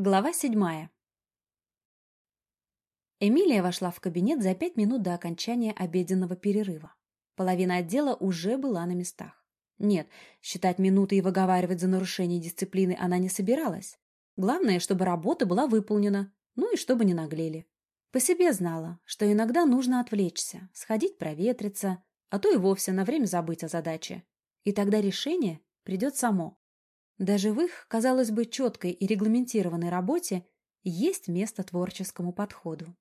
Глава седьмая. Эмилия вошла в кабинет за пять минут до окончания обеденного перерыва. Половина отдела уже была на местах. Нет, считать минуты и выговаривать за нарушение дисциплины она не собиралась. Главное, чтобы работа была выполнена, ну и чтобы не наглели. По себе знала, что иногда нужно отвлечься, сходить проветриться, а то и вовсе на время забыть о задаче. И тогда решение придет само. Даже в их, казалось бы, четкой и регламентированной работе есть место творческому подходу.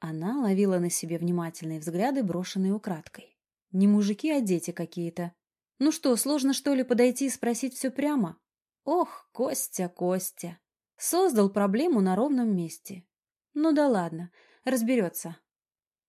Она ловила на себе внимательные взгляды, брошенные украдкой. Не мужики, а дети какие-то. Ну что, сложно что ли подойти и спросить все прямо? Ох, Костя, Костя. Создал проблему на ровном месте. Ну да ладно, разберется.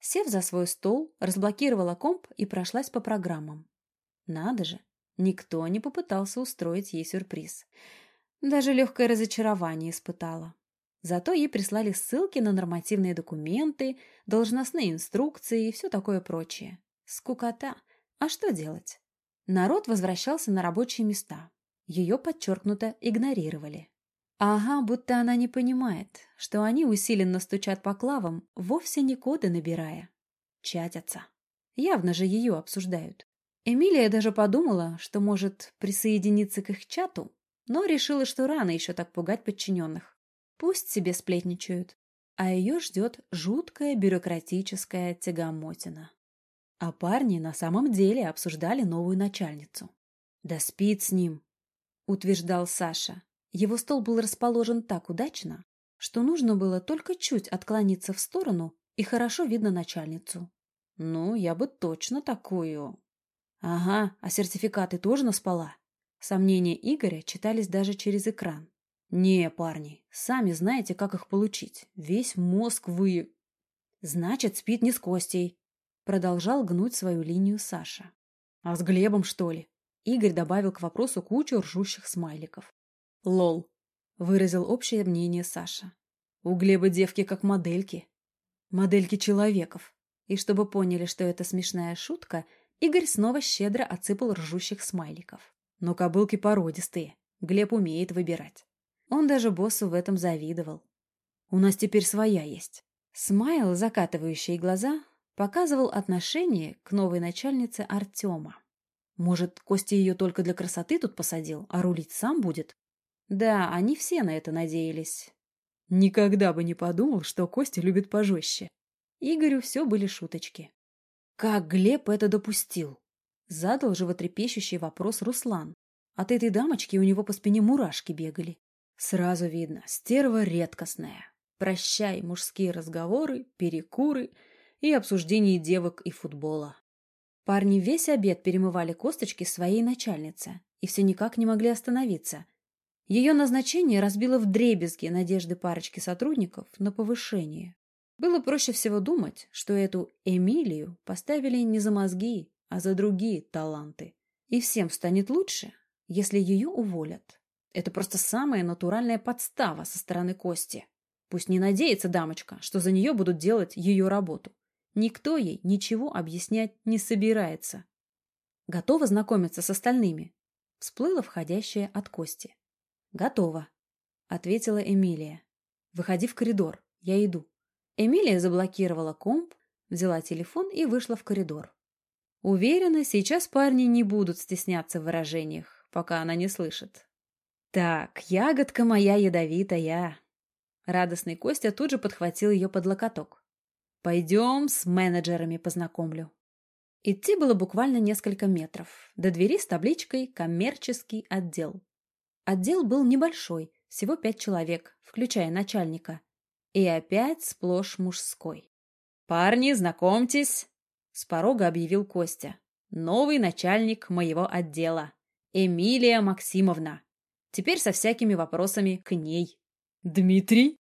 Сев за свой стол, разблокировала комп и прошлась по программам. Надо же, Никто не попытался устроить ей сюрприз. Даже легкое разочарование испытала. Зато ей прислали ссылки на нормативные документы, должностные инструкции и все такое прочее. Скукота. А что делать? Народ возвращался на рабочие места. Ее подчеркнуто игнорировали. Ага, будто она не понимает, что они усиленно стучат по клавам, вовсе не коды набирая. Чатятся. Явно же ее обсуждают. Эмилия даже подумала, что может присоединиться к их чату, но решила, что рано еще так пугать подчиненных. Пусть себе сплетничают, а ее ждет жуткая бюрократическая тягомотина. А парни на самом деле обсуждали новую начальницу. «Да спит с ним», — утверждал Саша. Его стол был расположен так удачно, что нужно было только чуть отклониться в сторону, и хорошо видно начальницу. «Ну, я бы точно такую Ага, а сертификаты тоже наспала? Сомнения Игоря читались даже через экран. Не, парни, сами знаете, как их получить. Весь мозг вы... Значит, спит не с Костей. Продолжал гнуть свою линию Саша. А с Глебом, что ли? Игорь добавил к вопросу кучу ржущих смайликов. Лол. Выразил общее мнение Саша. У Глеба девки как модельки. Модельки человеков. И чтобы поняли, что это смешная шутка, Игорь снова щедро отсыпал ржущих смайликов. Но кобылки породистые. Глеб умеет выбирать. Он даже боссу в этом завидовал. У нас теперь своя есть. Смайл, закатывающий глаза, показывал отношение к новой начальнице Артема. Может, Костя ее только для красоты тут посадил, а рулить сам будет? Да, они все на это надеялись. Никогда бы не подумал, что Костя любит пожестче. Игорю все были шуточки. Как Глеб это допустил? Задал животрепещущий вопрос Руслан. От этой дамочки у него по спине мурашки бегали. Сразу видно, стерва редкостная. Прощай мужские разговоры, перекуры и обсуждение девок и футбола. Парни весь обед перемывали косточки своей начальнице и все никак не могли остановиться. Ее назначение разбило вдребезги надежды парочки сотрудников на повышение. Было проще всего думать, что эту Эмилию поставили не за мозги, а за другие таланты. И всем станет лучше, если ее уволят. Это просто самая натуральная подстава со стороны Кости. Пусть не надеется дамочка, что за нее будут делать ее работу. Никто ей ничего объяснять не собирается. Готова знакомиться с остальными? Всплыла входящая от Кости. Готова, ответила Эмилия. Выходи в коридор, я иду. Эмилия заблокировала комп, взяла телефон и вышла в коридор. Уверена, сейчас парни не будут стесняться в выражениях, пока она не слышит. «Так, ягодка моя ядовитая!» Радостный Костя тут же подхватил ее под локоток. «Пойдем с менеджерами познакомлю». Идти было буквально несколько метров, до двери с табличкой «Коммерческий отдел». Отдел был небольшой, всего пять человек, включая начальника – и опять сплошь мужской. «Парни, знакомьтесь!» — с порога объявил Костя. «Новый начальник моего отдела. Эмилия Максимовна. Теперь со всякими вопросами к ней». «Дмитрий?»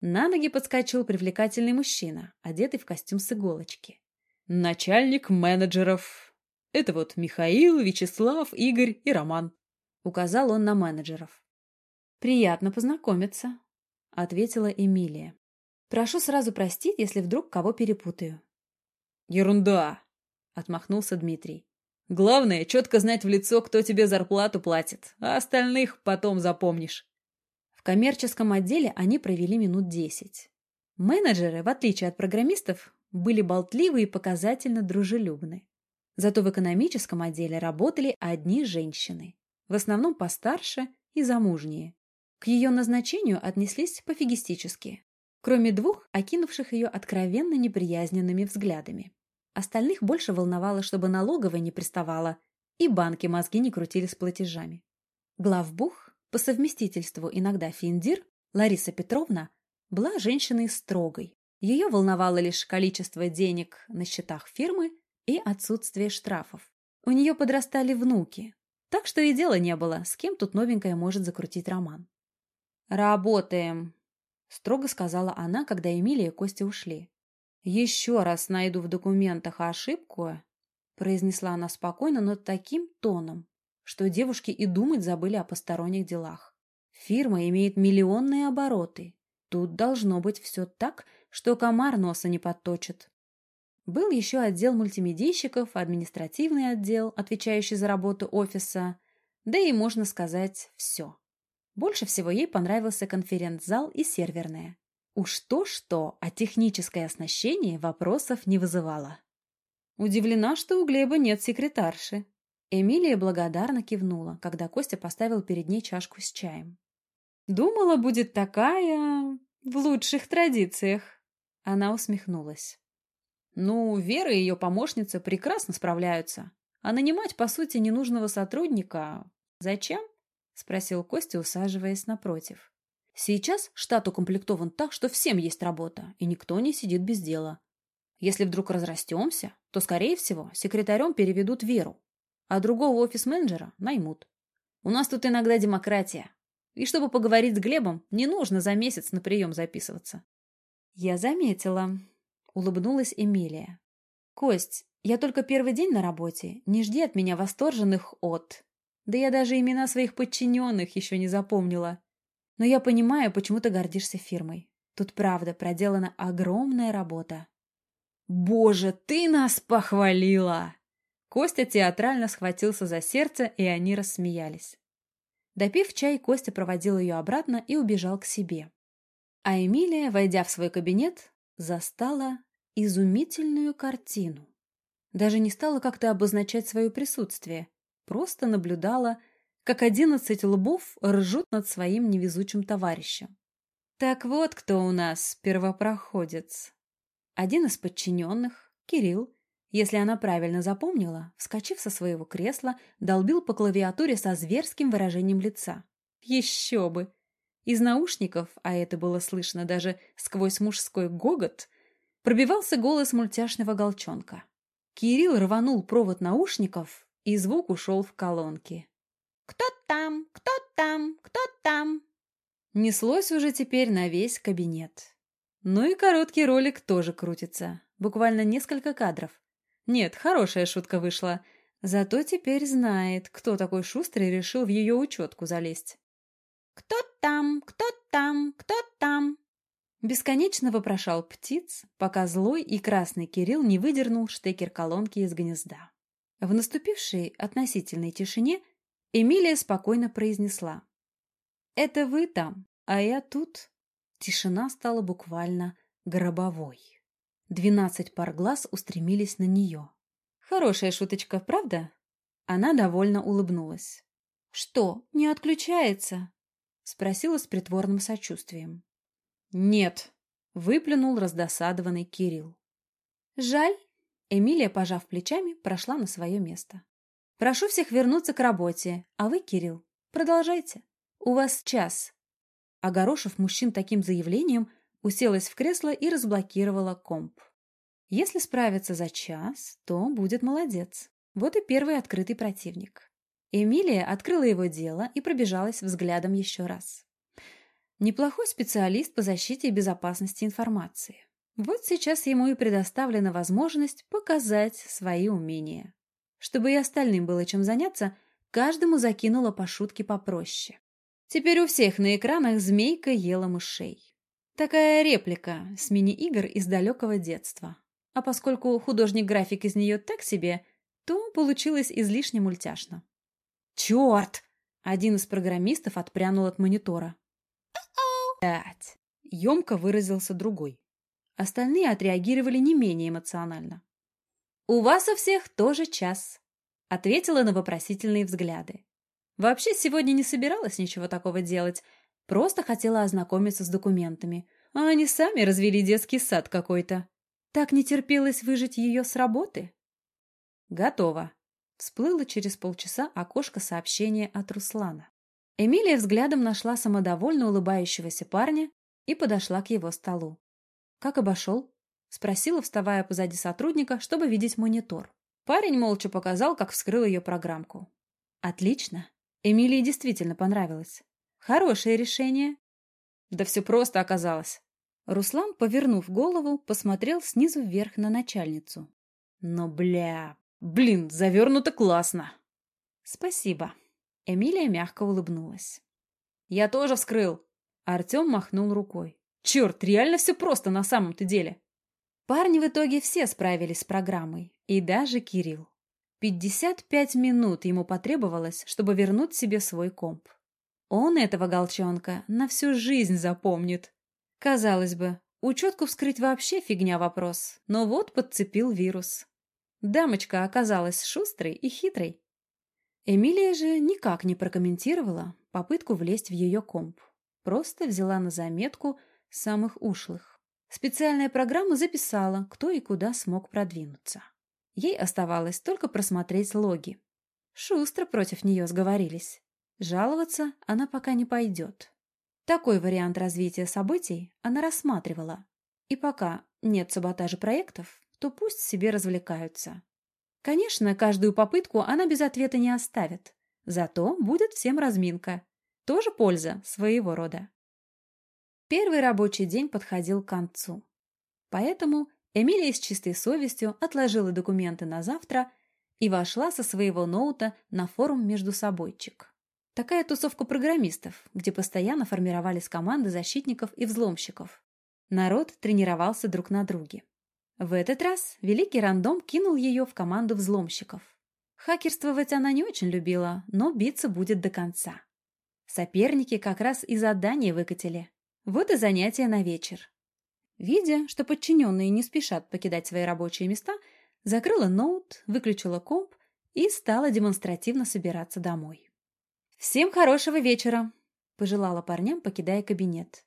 На ноги подскочил привлекательный мужчина, одетый в костюм с иголочки. «Начальник менеджеров. Это вот Михаил, Вячеслав, Игорь и Роман», — указал он на менеджеров. «Приятно познакомиться», ответила Эмилия. Прошу сразу простить, если вдруг кого перепутаю. Ерунда, отмахнулся Дмитрий. Главное, четко знать в лицо, кто тебе зарплату платит, а остальных потом запомнишь. В коммерческом отделе они провели минут десять. Менеджеры, в отличие от программистов, были болтливы и показательно дружелюбны. Зато в экономическом отделе работали одни женщины, в основном постарше и замужние. К ее назначению отнеслись пофигистически, кроме двух, окинувших ее откровенно неприязненными взглядами. Остальных больше волновало, чтобы налоговая не приставала, и банки мозги не крутили с платежами. Главбух, по совместительству иногда Финдир, Лариса Петровна, была женщиной строгой. Ее волновало лишь количество денег на счетах фирмы и отсутствие штрафов. У нее подрастали внуки, так что и дела не было, с кем тут новенькая может закрутить роман. «Работаем», — строго сказала она, когда Эмилия и Костя ушли. «Еще раз найду в документах ошибку», — произнесла она спокойно, но таким тоном, что девушки и думать забыли о посторонних делах. «Фирма имеет миллионные обороты. Тут должно быть все так, что комар носа не подточит». Был еще отдел мультимедийщиков, административный отдел, отвечающий за работу офиса, да и, можно сказать, все. Больше всего ей понравился конференц-зал и серверная. Уж то-что, а техническое оснащение вопросов не вызывало. Удивлена, что у Глеба нет секретарши. Эмилия благодарно кивнула, когда Костя поставил перед ней чашку с чаем. «Думала, будет такая... в лучших традициях». Она усмехнулась. Ну, Вера и ее помощница прекрасно справляются. А нанимать, по сути, ненужного сотрудника... Зачем? Спросил Костя, усаживаясь напротив. Сейчас штат укомплектован так, что всем есть работа, и никто не сидит без дела. Если вдруг разрастемся, то, скорее всего, секретарем переведут Веру, а другого офис-менеджера наймут. У нас тут иногда демократия. И чтобы поговорить с Глебом, не нужно за месяц на прием записываться. Я заметила, улыбнулась Эмилия. «Кость, я только первый день на работе. Не жди от меня восторженных от. Да я даже имена своих подчиненных еще не запомнила. Но я понимаю, почему ты гордишься фирмой. Тут правда проделана огромная работа». «Боже, ты нас похвалила!» Костя театрально схватился за сердце, и они рассмеялись. Допив чай, Костя проводил ее обратно и убежал к себе. А Эмилия, войдя в свой кабинет, застала изумительную картину. Даже не стала как-то обозначать свое присутствие, просто наблюдала, как одиннадцать лбов ржут над своим невезучим товарищем. Так вот кто у нас первопроходец. Один из подчиненных, Кирилл, если она правильно запомнила, вскочив со своего кресла, долбил по клавиатуре со зверским выражением лица. Еще бы! Из наушников, а это было слышно даже сквозь мужской гогот, пробивался голос мультяшного голчонка. Кирилл рванул провод наушников, и звук ушел в колонки. «Кто там? Кто там? Кто там?» Неслось уже теперь на весь кабинет. Ну и короткий ролик тоже крутится. Буквально несколько кадров. Нет, хорошая шутка вышла. Зато теперь знает, кто такой шустрый решил в ее учетку залезть. «Кто там? Кто там? Кто там?» Бесконечно вопрошал птиц, пока злой и красный Кирилл не выдернул штекер колонки из гнезда. В наступившей относительной тишине Эмилия спокойно произнесла. «Это вы там, а я тут». Тишина стала буквально гробовой. Двенадцать пар глаз устремились на нее. «Хорошая шуточка, правда?» Она довольно улыбнулась. «Что, не отключается?» Спросила с притворным сочувствием. «Нет», — выплюнул раздосадованный Кирилл. «Жаль». Эмилия, пожав плечами, прошла на свое место. «Прошу всех вернуться к работе, а вы, Кирилл, продолжайте. У вас час». Огорошив мужчин таким заявлением, уселась в кресло и разблокировала комп. Если справится за час, то будет молодец. Вот и первый открытый противник. Эмилия открыла его дело и пробежалась взглядом еще раз. Неплохой специалист по защите и безопасности информации. Вот сейчас ему и предоставлена возможность показать свои умения. Чтобы и остальным было чем заняться, каждому закинула по шутке попроще. Теперь у всех на экранах змейка ела мышей. Такая реплика с мини-игр из далекого детства. А поскольку художник-график из нее так себе, то получилось излишне мультяшно. «Черт!» Один из программистов отпрянул от монитора. Блять! Емко выразился другой. Остальные отреагировали не менее эмоционально. «У вас у всех тоже час», — ответила на вопросительные взгляды. Вообще сегодня не собиралась ничего такого делать, просто хотела ознакомиться с документами, а они сами развели детский сад какой-то. Так не терпелось выжить ее с работы. Готово. Всплыло через полчаса окошко сообщения от Руслана. Эмилия взглядом нашла самодовольно улыбающегося парня и подошла к его столу. «Как обошел?» — спросила, вставая позади сотрудника, чтобы видеть монитор. Парень молча показал, как вскрыл ее программку. «Отлично. Эмилии действительно понравилось. Хорошее решение». «Да все просто оказалось». Руслан, повернув голову, посмотрел снизу вверх на начальницу. «Но, бля, блин, завернуто классно!» «Спасибо». Эмилия мягко улыбнулась. «Я тоже вскрыл!» Артем махнул рукой. «Черт, реально все просто на самом-то деле!» Парни в итоге все справились с программой, и даже Кирилл. 55 минут ему потребовалось, чтобы вернуть себе свой комп. Он этого голчонка на всю жизнь запомнит. Казалось бы, учетку вскрыть вообще фигня вопрос, но вот подцепил вирус. Дамочка оказалась шустрой и хитрой. Эмилия же никак не прокомментировала попытку влезть в ее комп. Просто взяла на заметку самых ушлых. Специальная программа записала, кто и куда смог продвинуться. Ей оставалось только просмотреть логи. Шустро против нее сговорились. Жаловаться она пока не пойдет. Такой вариант развития событий она рассматривала. И пока нет саботажа проектов, то пусть себе развлекаются. Конечно, каждую попытку она без ответа не оставит. Зато будет всем разминка. Тоже польза своего рода. Первый рабочий день подходил к концу. Поэтому Эмилия с чистой совестью отложила документы на завтра и вошла со своего ноута на форум между собойчик. Такая тусовка программистов, где постоянно формировались команды защитников и взломщиков. Народ тренировался друг на друге. В этот раз великий рандом кинул ее в команду взломщиков. Хакерствовать она не очень любила, но биться будет до конца. Соперники как раз и задание выкатили. Вот и занятие на вечер. Видя, что подчиненные не спешат покидать свои рабочие места, закрыла ноут, выключила комп и стала демонстративно собираться домой. «Всем хорошего вечера!» – пожелала парням, покидая кабинет.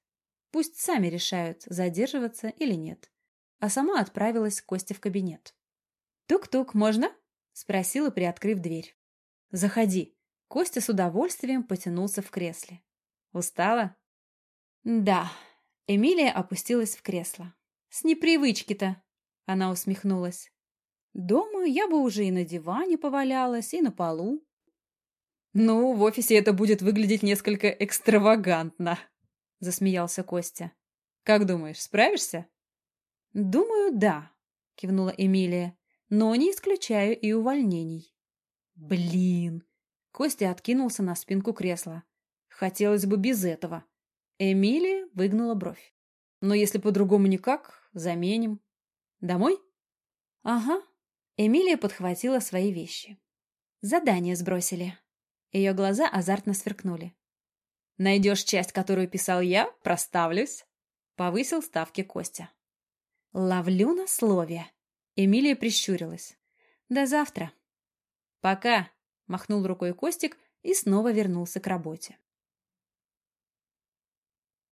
Пусть сами решают, задерживаться или нет а сама отправилась к Косте в кабинет. «Тук-тук, можно?» — спросила, приоткрыв дверь. «Заходи». Костя с удовольствием потянулся в кресле. «Устала?» «Да». Эмилия опустилась в кресло. «С непривычки-то!» Она усмехнулась. «Дома я бы уже и на диване повалялась, и на полу». «Ну, в офисе это будет выглядеть несколько экстравагантно», — засмеялся Костя. «Как думаешь, справишься?» «Думаю, да», — кивнула Эмилия, «но не исключаю и увольнений». «Блин!» — Костя откинулся на спинку кресла. «Хотелось бы без этого». Эмилия выгнула бровь. «Но если по-другому никак, заменим». «Домой?» «Ага». Эмилия подхватила свои вещи. «Задание сбросили». Ее глаза азартно сверкнули. «Найдешь часть, которую писал я, проставлюсь», — повысил ставки Костя. Ловлю на слове. Эмилия прищурилась. До завтра. Пока, махнул рукой Костик и снова вернулся к работе.